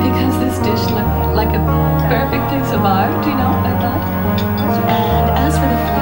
because this dish looked like a perfect piece of art, you know, I thought. And as for the